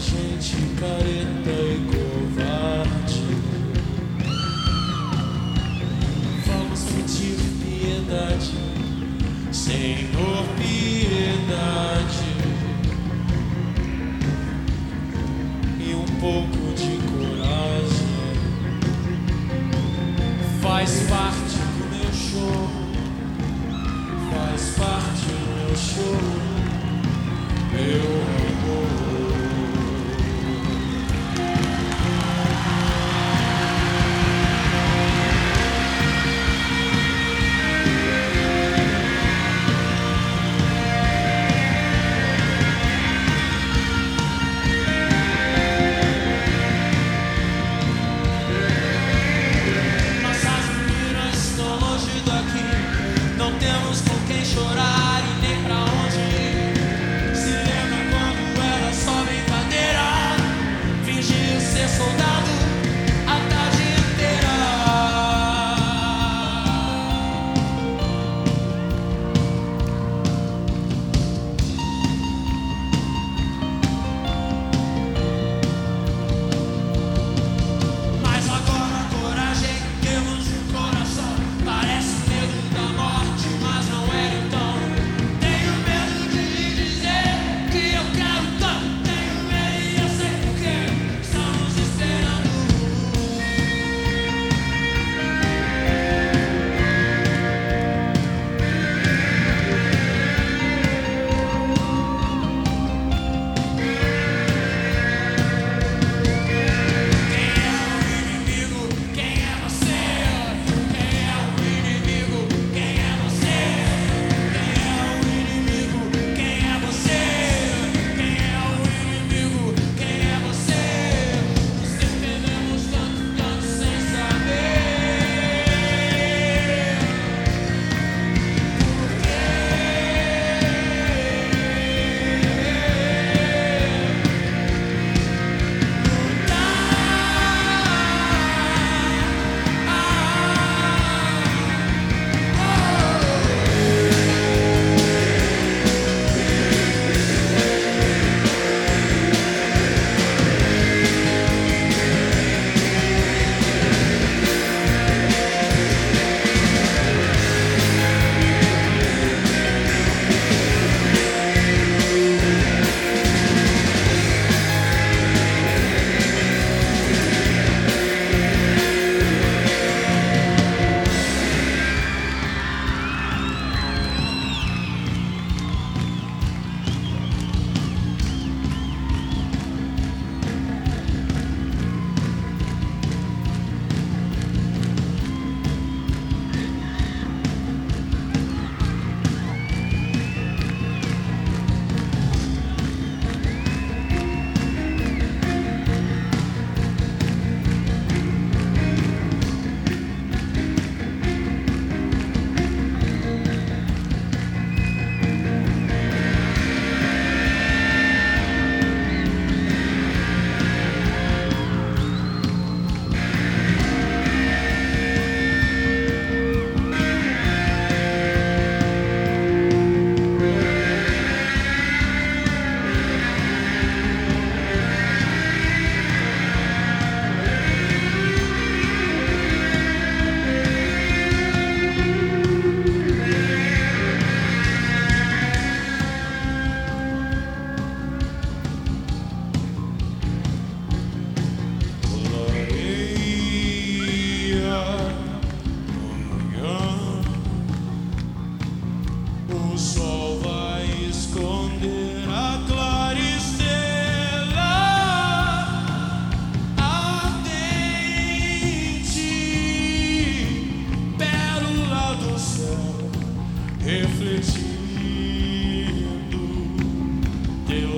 gente careta e covarde. Vamos pedir piedade, Senhor, piedade. E um pouco de coragem faz parte do meu show. Faz parte do meu show. Eu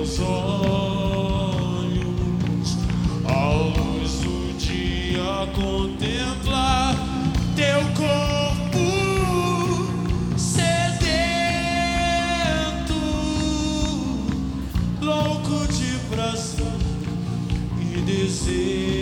Os olhos, a luz do dia contemplar teu corpo sedento, louco de prazer e desejo.